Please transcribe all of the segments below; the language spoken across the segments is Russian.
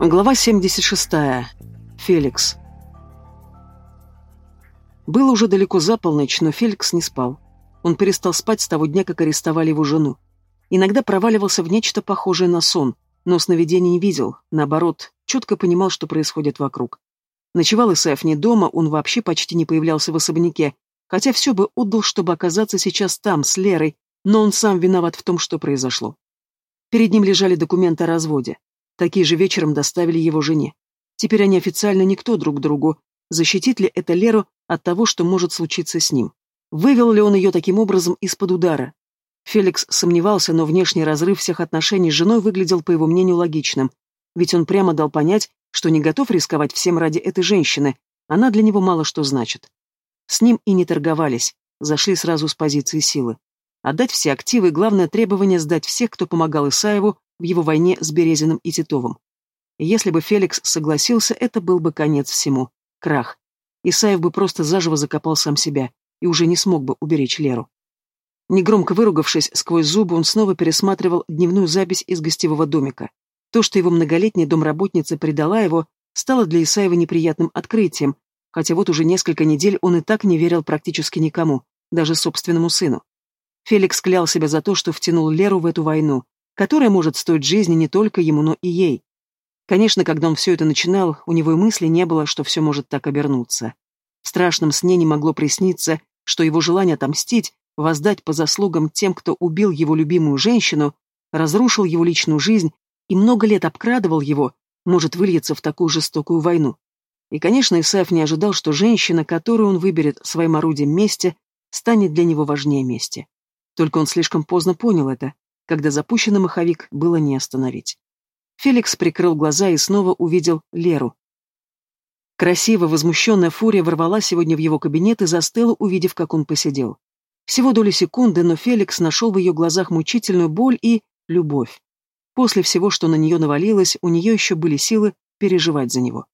Глава 76. Феликс. Было уже далеко за полночь, но Феликс не спал. Он перестал спать с того дня, как арестовали его жену. Иногда проваливался в нечто похожее на сон, но сновидений не видел, наоборот, четко понимал, что происходит вокруг. Ночевал Исаев не дома, он вообще почти не появлялся в особняке, хотя все бы отдал, чтобы оказаться сейчас там, с Лерой, но он сам виноват в том, что произошло. Перед ним лежали документы о разводе. Такие же вечером доставили его жене. Теперь они официально никто друг другу. Защитит ли это Леру от того, что может случиться с ним? Вывел ли он ее таким образом из-под удара? Феликс сомневался, но внешний разрыв всех отношений с женой выглядел, по его мнению, логичным. Ведь он прямо дал понять, что не готов рисковать всем ради этой женщины, она для него мало что значит. С ним и не торговались, зашли сразу с позиции силы. Отдать все активы главное требование сдать всех, кто помогал Исаеву, в его войне с Березиным и Титовым. Если бы Феликс согласился, это был бы конец всему. Крах. Исаев бы просто заживо закопал сам себя и уже не смог бы уберечь Леру. Негромко выругавшись сквозь зубы, он снова пересматривал дневную запись из гостевого домика. То, что его многолетняя домработница предала его, стало для Исаева неприятным открытием, хотя вот уже несколько недель он и так не верил практически никому, даже собственному сыну. Феликс клял себя за то, что втянул Леру в эту войну, которая может стоить жизни не только ему, но и ей. Конечно, когда он все это начинал, у него и мысли не было, что все может так обернуться. В страшном сне не могло присниться, что его желание отомстить, воздать по заслугам тем, кто убил его любимую женщину, разрушил его личную жизнь и много лет обкрадывал его, может выльется в такую жестокую войну. И, конечно, Исаев не ожидал, что женщина, которую он выберет своим орудием мести, станет для него важнее мести. Только он слишком поздно понял это, когда запущенный маховик было не остановить. Феликс прикрыл глаза и снова увидел Леру. Красиво возмущенная фурия ворвала сегодня в его кабинет и застыла, увидев, как он посидел. Всего доли секунды, но Феликс нашел в ее глазах мучительную боль и любовь. После всего, что на нее навалилось, у нее еще были силы переживать за него.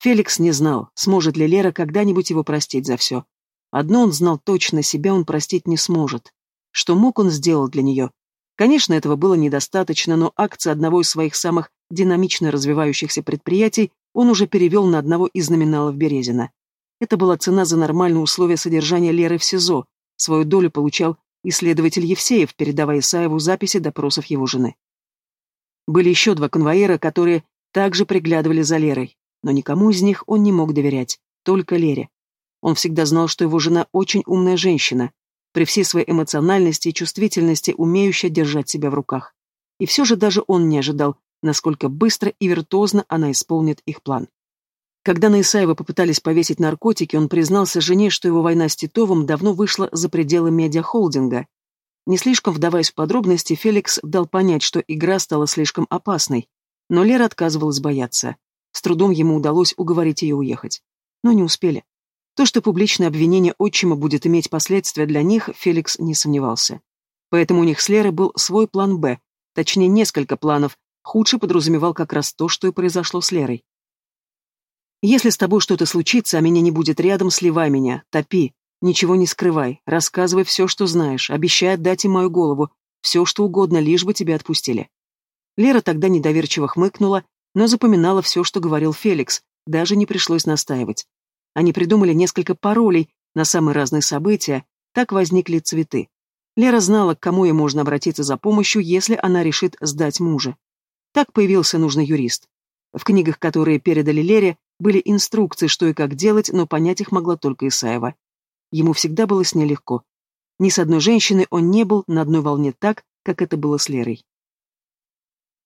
Феликс не знал, сможет ли Лера когда-нибудь его простить за все. Одно он знал точно, себя он простить не сможет. Что мог он сделал для нее, Конечно, этого было недостаточно, но акции одного из своих самых динамично развивающихся предприятий он уже перевел на одного из номиналов Березина. Это была цена за нормальные условия содержания Леры в СИЗО. Свою долю получал исследователь Евсеев, передавая Исаеву записи допросов его жены. Были еще два конвоира, которые также приглядывали за Лерой, но никому из них он не мог доверять, только Лере. Он всегда знал, что его жена очень умная женщина, при всей своей эмоциональности и чувствительности умеющая держать себя в руках. И все же даже он не ожидал, насколько быстро и виртуозно она исполнит их план. Когда на Исаева попытались повесить наркотики, он признался жене, что его война с Титовым давно вышла за пределы медиахолдинга. Не слишком вдаваясь в подробности, Феликс дал понять, что игра стала слишком опасной, но Лера отказывалась бояться. С трудом ему удалось уговорить ее уехать. Но не успели. То, что публичное обвинение отчима будет иметь последствия для них, Феликс не сомневался. Поэтому у них с Лерой был свой план «Б», точнее, несколько планов, худший подразумевал как раз то, что и произошло с Лерой. «Если с тобой что-то случится, а меня не будет рядом, сливай меня, топи, ничего не скрывай, рассказывай все, что знаешь, обещай отдать им мою голову, все, что угодно, лишь бы тебя отпустили». Лера тогда недоверчиво хмыкнула, но запоминала все, что говорил Феликс, даже не пришлось настаивать. Они придумали несколько паролей на самые разные события, так возникли цветы. Лера знала, к кому ей можно обратиться за помощью, если она решит сдать мужа. Так появился нужный юрист. В книгах, которые передали Лере, были инструкции, что и как делать, но понять их могла только Исаева. Ему всегда было с ней легко. Ни с одной женщиной он не был на одной волне так, как это было с Лерой.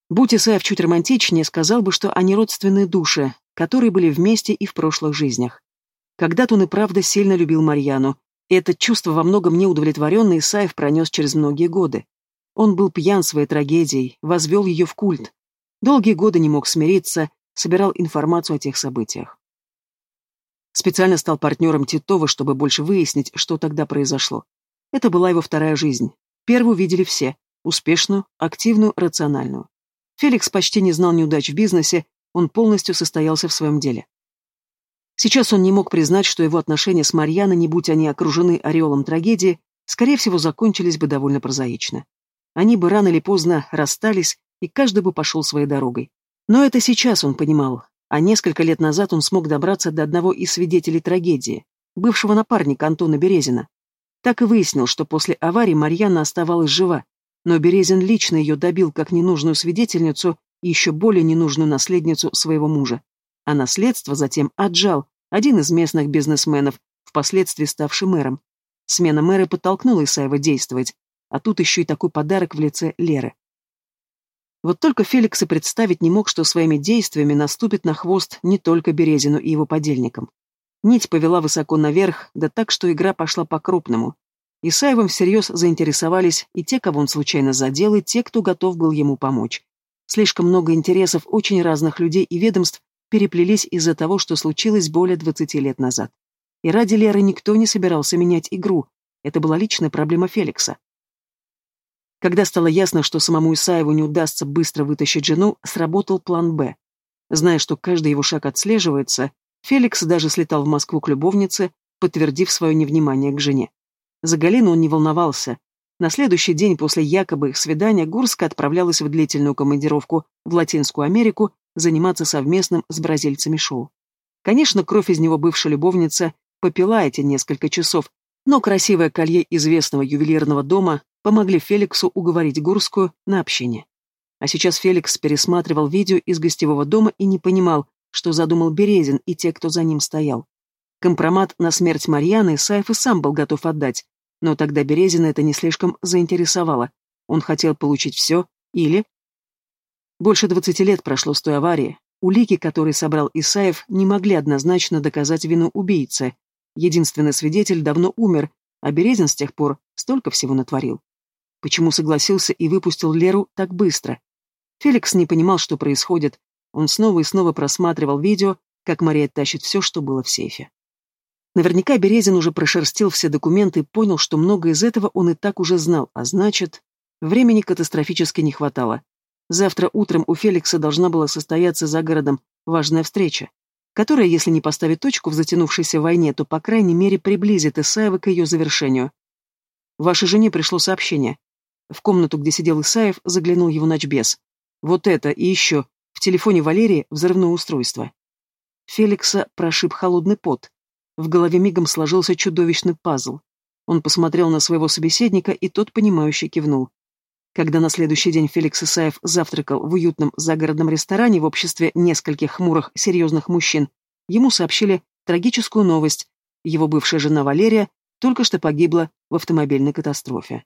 Будь Исаев чуть романтичнее, сказал бы, что они родственные души, которые были вместе и в прошлых жизнях. Когда-то он и правда сильно любил Марьяну, и это чувство во многом неудовлетворенный Исаев пронес через многие годы. Он был пьян своей трагедией, возвел ее в культ. Долгие годы не мог смириться, собирал информацию о тех событиях. Специально стал партнером Титова, чтобы больше выяснить, что тогда произошло. Это была его вторая жизнь. Первую видели все. Успешную, активную, рациональную. Феликс почти не знал неудач в бизнесе, он полностью состоялся в своем деле. Сейчас он не мог признать, что его отношения с Марьяной, не будь они окружены ореолом трагедии, скорее всего, закончились бы довольно прозаично. Они бы рано или поздно расстались, и каждый бы пошел своей дорогой. Но это сейчас он понимал, а несколько лет назад он смог добраться до одного из свидетелей трагедии, бывшего напарника Антона Березина. Так и выяснил, что после аварии Марьяна оставалась жива, но Березин лично ее добил как ненужную свидетельницу и еще более ненужную наследницу своего мужа. А наследство затем отжал один из местных бизнесменов, впоследствии ставший мэром. Смена мэра подтолкнула Исаева действовать, а тут еще и такой подарок в лице Леры. Вот только Феликс и представить не мог, что своими действиями наступит на хвост не только Березину и его подельникам. Нить повела высоко наверх, да так, что игра пошла по-крупному. Исаевым всерьез заинтересовались и те, кого он случайно задел, и те, кто готов был ему помочь. Слишком много интересов очень разных людей и ведомств переплелись из-за того, что случилось более 20 лет назад. И ради Леры никто не собирался менять игру, это была личная проблема Феликса. Когда стало ясно, что самому Исаеву не удастся быстро вытащить жену, сработал план «Б». Зная, что каждый его шаг отслеживается, Феликс даже слетал в Москву к любовнице, подтвердив свое невнимание к жене. За Галину он не волновался. На следующий день после якобы их свидания Гурска отправлялась в длительную командировку в Латинскую Америку заниматься совместным с бразильцами шоу. Конечно, кровь из него бывшая любовница попила эти несколько часов, но красивое колье известного ювелирного дома помогли Феликсу уговорить Гурскую на общение. А сейчас Феликс пересматривал видео из гостевого дома и не понимал, что задумал Березин и те, кто за ним стоял. Компромат на смерть Марьяны Саев и сам был готов отдать, но тогда Березина это не слишком заинтересовало. Он хотел получить все или... Больше двадцати лет прошло с той аварии. Улики, которые собрал Исаев, не могли однозначно доказать вину убийцы. Единственный свидетель давно умер, а Березин с тех пор столько всего натворил. Почему согласился и выпустил Леру так быстро? Феликс не понимал, что происходит. Он снова и снова просматривал видео, как Мария тащит все, что было в сейфе. Наверняка Березин уже прошерстил все документы и понял, что много из этого он и так уже знал, а значит, времени катастрофически не хватало. Завтра утром у Феликса должна была состояться за городом важная встреча, которая, если не поставит точку в затянувшейся войне, то, по крайней мере, приблизит Исаева к ее завершению. Вашей жене пришло сообщение. В комнату, где сидел Исаев, заглянул его ночбес. Вот это и еще. В телефоне Валерии взрывное устройство. Феликса прошиб холодный пот. В голове мигом сложился чудовищный пазл. Он посмотрел на своего собеседника, и тот, понимающе кивнул. Когда на следующий день Феликс Исаев завтракал в уютном загородном ресторане в обществе нескольких хмурых, серьезных мужчин, ему сообщили трагическую новость. Его бывшая жена Валерия только что погибла в автомобильной катастрофе.